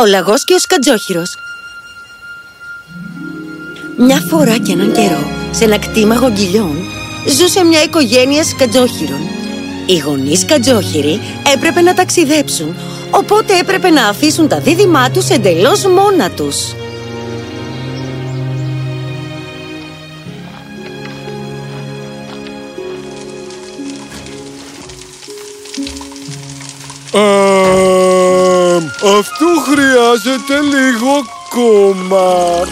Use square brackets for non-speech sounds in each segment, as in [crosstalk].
Ο λαγός και ο σκατζόχυρος Μια φορά και έναν καιρό, σε ένα κτήμα γογγυλιών, ζούσε μια οικογένεια σκατζόχυρων. Οι γονείς σκατζόχυροι έπρεπε να ταξιδέψουν, οπότε έπρεπε να αφήσουν τα δίδυμά τους εντελώς μόνα τους. Αυτό χρειάζεται λίγο ακόμα.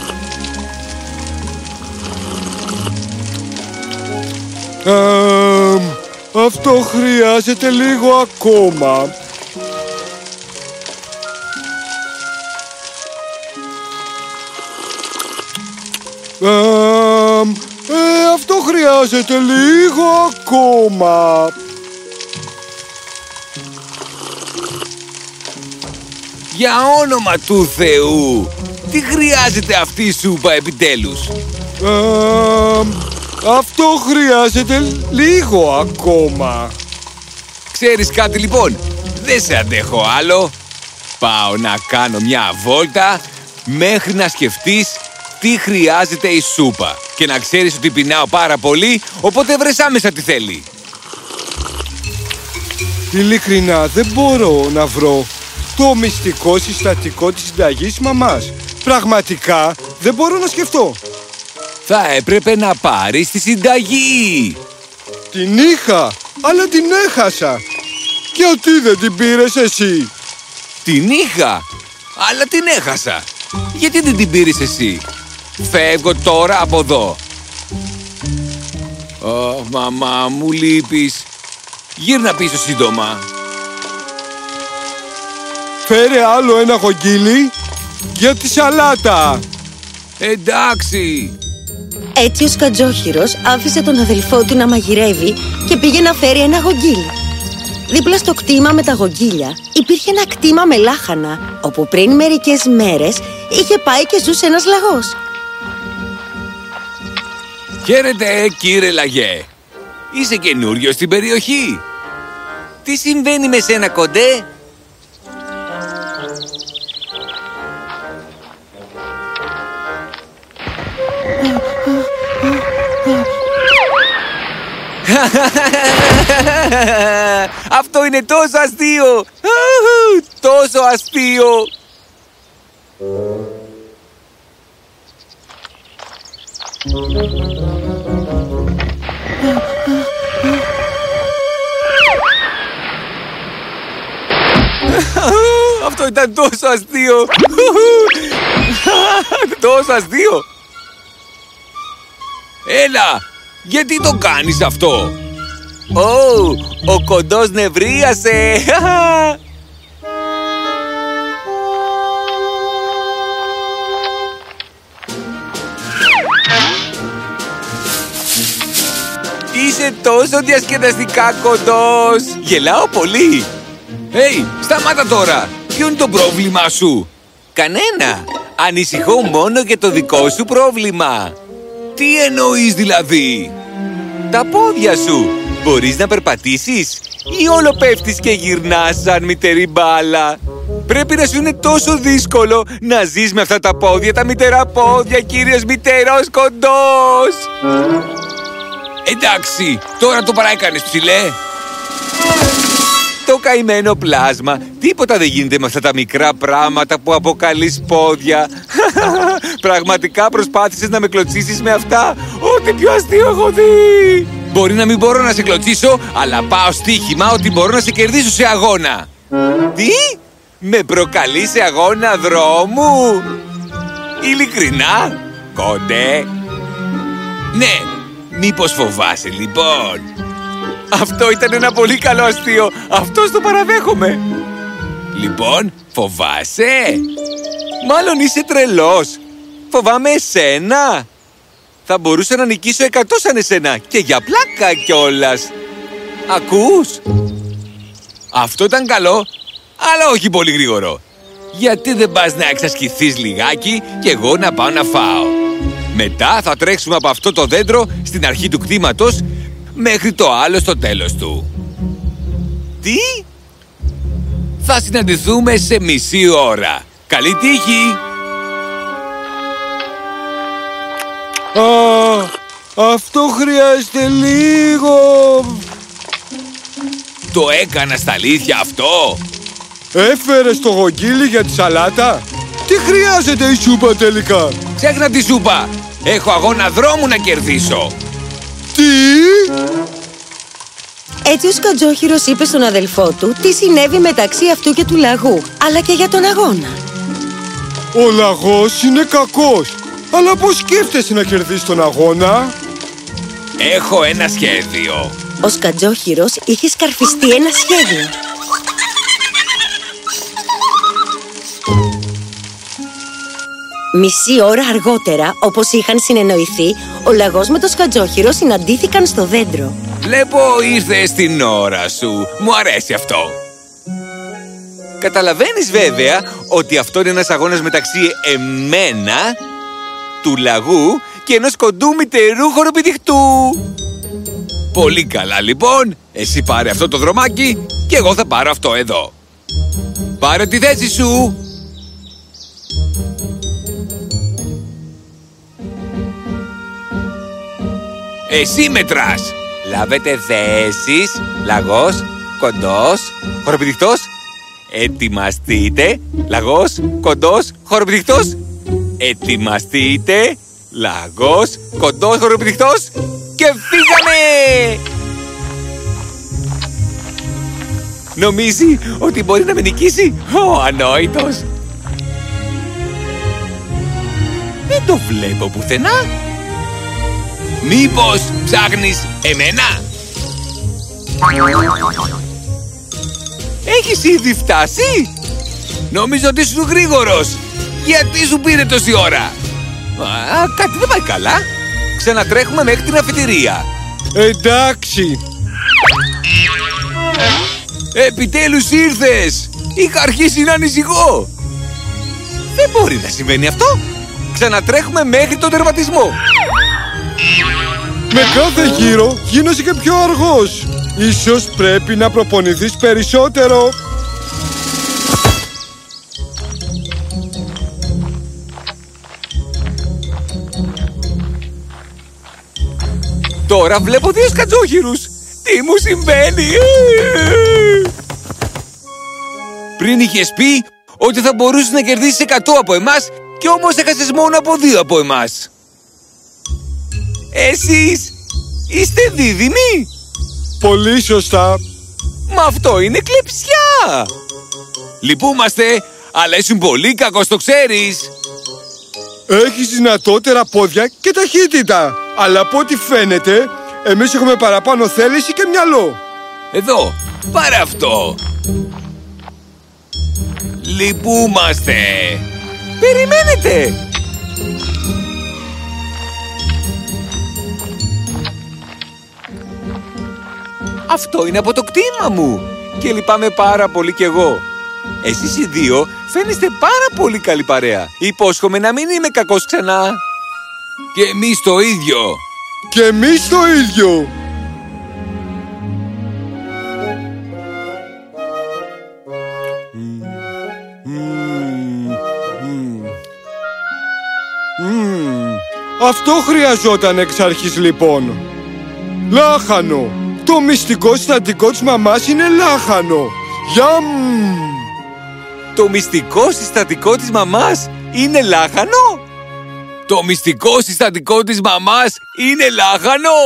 αυτό χρειάζεται λίγο ακόμα. Ε, αυτό χρειάζεται λίγο ακόμα. Για όνομα του Θεού! Τι χρειάζεται αυτή η σούπα επιτέλους; αυτό χρειάζεται λίγο ακόμα. Ξέρεις κάτι λοιπόν, δεν σε αντέχω άλλο. Πάω να κάνω μια βόλτα μέχρι να σκεφτείς τι χρειάζεται η σούπα. Και να ξέρεις ότι πεινάω πάρα πολύ, οπότε βρες άμεσα τι θέλει. Ειλικρινά δεν μπορώ να βρω το μυστικό συστατικό της συνταγής μαμάς. Πραγματικά δεν μπορώ να σκεφτώ. Θα έπρεπε να πάρεις τη συνταγή. Την είχα, αλλά την έχασα. Γιατί δεν την πήρες εσύ. Την είχα, αλλά την έχασα. Γιατί δεν την πήρες εσύ; Φεύγω τώρα από εδώ. Ω, μαμά μου λείπεις. Γύρνα πίσω σύντομα. Φέρε άλλο ένα γογγίλι για τη σαλάτα. Εντάξει. Έτσι ο Σκατζόχυρος άφησε τον αδελφό του να μαγειρεύει και πήγε να φέρει ένα γογγίλι. Δίπλα στο κτήμα με τα γογγίλια υπήρχε ένα κτήμα με λάχανα, όπου πριν μερικές μέρες είχε πάει και ζούσε ένας λαγός. Χαίρετε κύριε Λαγέ. Είσαι καινούριο στην περιοχή. Τι συμβαίνει με σένα κοντέ; Αυτό είναι τόσο αστείο! Τόσο αστείο! Αυτό ήταν τόσο αστείο! Τόσο αστείο! Έλα! Γιατί το κάνεις αυτό! Ω, ο κοντός νευρίασε! Είσαι τόσο διασκεδαστικά κοντός! Γελάω πολύ! Hey, σταμάτα τώρα! Ποιο είναι το πρόβλημά σου; Κανένα! Ανησυχώ μόνο για το δικό σου πρόβλημα! Τι εννοείς δηλαδή; Τα πόδια σου! Μπορείς να περπατήσεις ή όλο πέφτεις και γυρνάς σαν μητερή μπάλα; Πρέπει να σου είναι τόσο δύσκολο να ζεις με αυτά τα πόδια, τα μητερά πόδια, κύριος μητερός κοντός! Εντάξει, τώρα το παράκανες ψηλέ! Το καημένο πλάσμα, τίποτα δεν γίνεται με αυτά τα μικρά πράγματα που αποκαλείς πόδια. [laughs] Πραγματικά προσπάθησες να με κλωτσίσεις με αυτά; Ό,τι πιο αστείο έχω δει. Μπορεί να μην μπορώ να σε κλωτσίσω, αλλά πάω στοίχημα ότι μπορώ να σε κερδίσω σε αγώνα. Τι; Με προκαλείς σε αγώνα δρόμου; Ειλικρινά; Κοντέ; Ναι, μήπως φοβάσαι λοιπόν. Αυτό ήταν ένα πολύ καλό αστείο. Αυτός το παραδέχομαι. Λοιπόν, φοβάσαι; Μάλλον είσαι τρελός. Φοβάμαι εσένα. Θα μπορούσα να νικήσω εκατό σαν εσένα και για πλάκα κιόλας. Ακούς; Αυτό ήταν καλό, αλλά όχι πολύ γρήγορο. Γιατί δεν πας να εξασκηθείς λιγάκι και εγώ να πάω να φάω. Μετά θα τρέξουμε από αυτό το δέντρο στην αρχή του κτήματος μέχρι το άλλο στο τέλος του. Τι; Θα συναντηθούμε σε μισή ώρα. Καλή τύχη! Α, αυτό χρειάζεται λίγο. Το έκανα στα αλήθεια αυτό! Έφερες το γογγίλι για τη σαλάτα; Τι χρειάζεται η σούπα τελικά; Ξέχνα τη σούπα! Έχω αγώνα δρόμου να κερδίσω! Τι! Έτσι ο Σκατζόχυρος είπε στον αδελφό του τι συνέβη μεταξύ αυτού και του λαγού, αλλά και για τον αγώνα. Ο λαγός είναι κακός. Αλλά πώς σκέφτεσαι να κερδίσεις τον αγώνα; Έχω ένα σχέδιο! Ο Σκατζόχυρος είχε σκαρφιστεί ένα σχέδιο. Μισή ώρα αργότερα, όπως είχαν συνεννοηθεί, ο λαγός με το Σκατζόχυρο συναντήθηκαν στο δέντρο. Βλέπω ήρθε στην ώρα σου. Μου αρέσει αυτό. Καταλαβαίνεις βέβαια ότι αυτό είναι ένας αγώνας μεταξύ εμένα, του λαγού και ενός κοντού μητερού χοροπηδιχτού. Πολύ καλά λοιπόν. Εσύ πάρε αυτό το δρομάκι και εγώ θα πάρω αυτό εδώ. Πάρε τη θέση σου. Εσύ μετράς. Λάβετε θέσεις. Λαγός, κοντός, χοροπηδιχτός. Ετοιμαστείτε. Λαγός, κοντός, χοροπηδιχτός. Ετοιμαστείτε. Λαγός, κοντός, χοροπηδιχτός. Και φύγαμε! Νομίζει ότι μπορεί να με νικήσει ο ανόητος; Δεν το βλέπω πουθενά. Μήπως ψάχνεις εμένα; Έχεις ήδη φτάσει; Νομίζω ότι ήσουν γρήγορος. Γιατί σου πήρε τόση ώρα; Α, κάτι δεν πάει καλά. Ξανατρέχουμε μέχρι την αφετηρία. Εντάξει. Επιτέλους ήρθες! Είχα αρχίσει να ανησυχώ! Δεν μπορεί να συμβαίνει αυτό! Ξανατρέχουμε μέχρι τον τερματισμό! Με κάθε γύρο γίνεσαι και πιο αργός. Ίσως πρέπει να προπονηθείς περισσότερο. Τώρα βλέπω δύο σκατζόχυρους! Τι μου συμβαίνει! Πριν είχες πει ότι θα μπορούσες να κερδίσεις 100 από εμάς και όμως έχασες μόνο από δύο από εμάς. Εσείς είστε δίδυμοι! Πολύ σωστά. Μα αυτό είναι κλεψιά! Λυπούμαστε, αλλά ήσουν πολύ κακός, το ξέρεις! Έχεις δυνατότερα πόδια και ταχύτητα. Αλλά από ό,τι φαίνεται, εμείς έχουμε παραπάνω θέληση και μυαλό. Εδώ, πάρε αυτό! Λυπούμαστε! Περιμένετε! Αυτό είναι από το κτήμα μου! Και λυπάμαι πάρα πολύ κι εγώ. Εσείς οι δύο φαίνεστε πάρα πολύ καλή παρέα. Υπόσχομαι να μην είμαι κακός ξανά. Και εμείς το ίδιο. Και εμείς το ίδιο. Μμμ, Αυτό χρειαζόταν εξ αρχής λοιπόν. Λάχανο. Το μυστικό συστατικό της μαμάς είναι λάχανο. Γιαμ! Το μυστικό συστατικό της μαμάς είναι λάχανο! Το μυστικό συστατικό της μαμάς είναι λάχανο!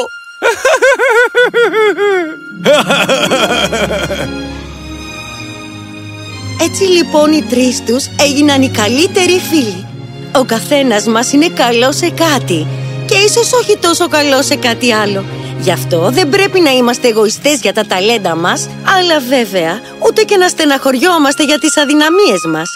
Έτσι λοιπόν οι τρεις τους έγιναν οι καλύτεροι φίλοι. Ο καθένας μας είναι καλός σε κάτι και ίσως όχι τόσο καλό σε κάτι άλλο. Γι' αυτό δεν πρέπει να είμαστε εγωιστές για τα ταλέντα μας, αλλά βέβαια ούτε και να στεναχωριόμαστε για τις αδυναμίες μας.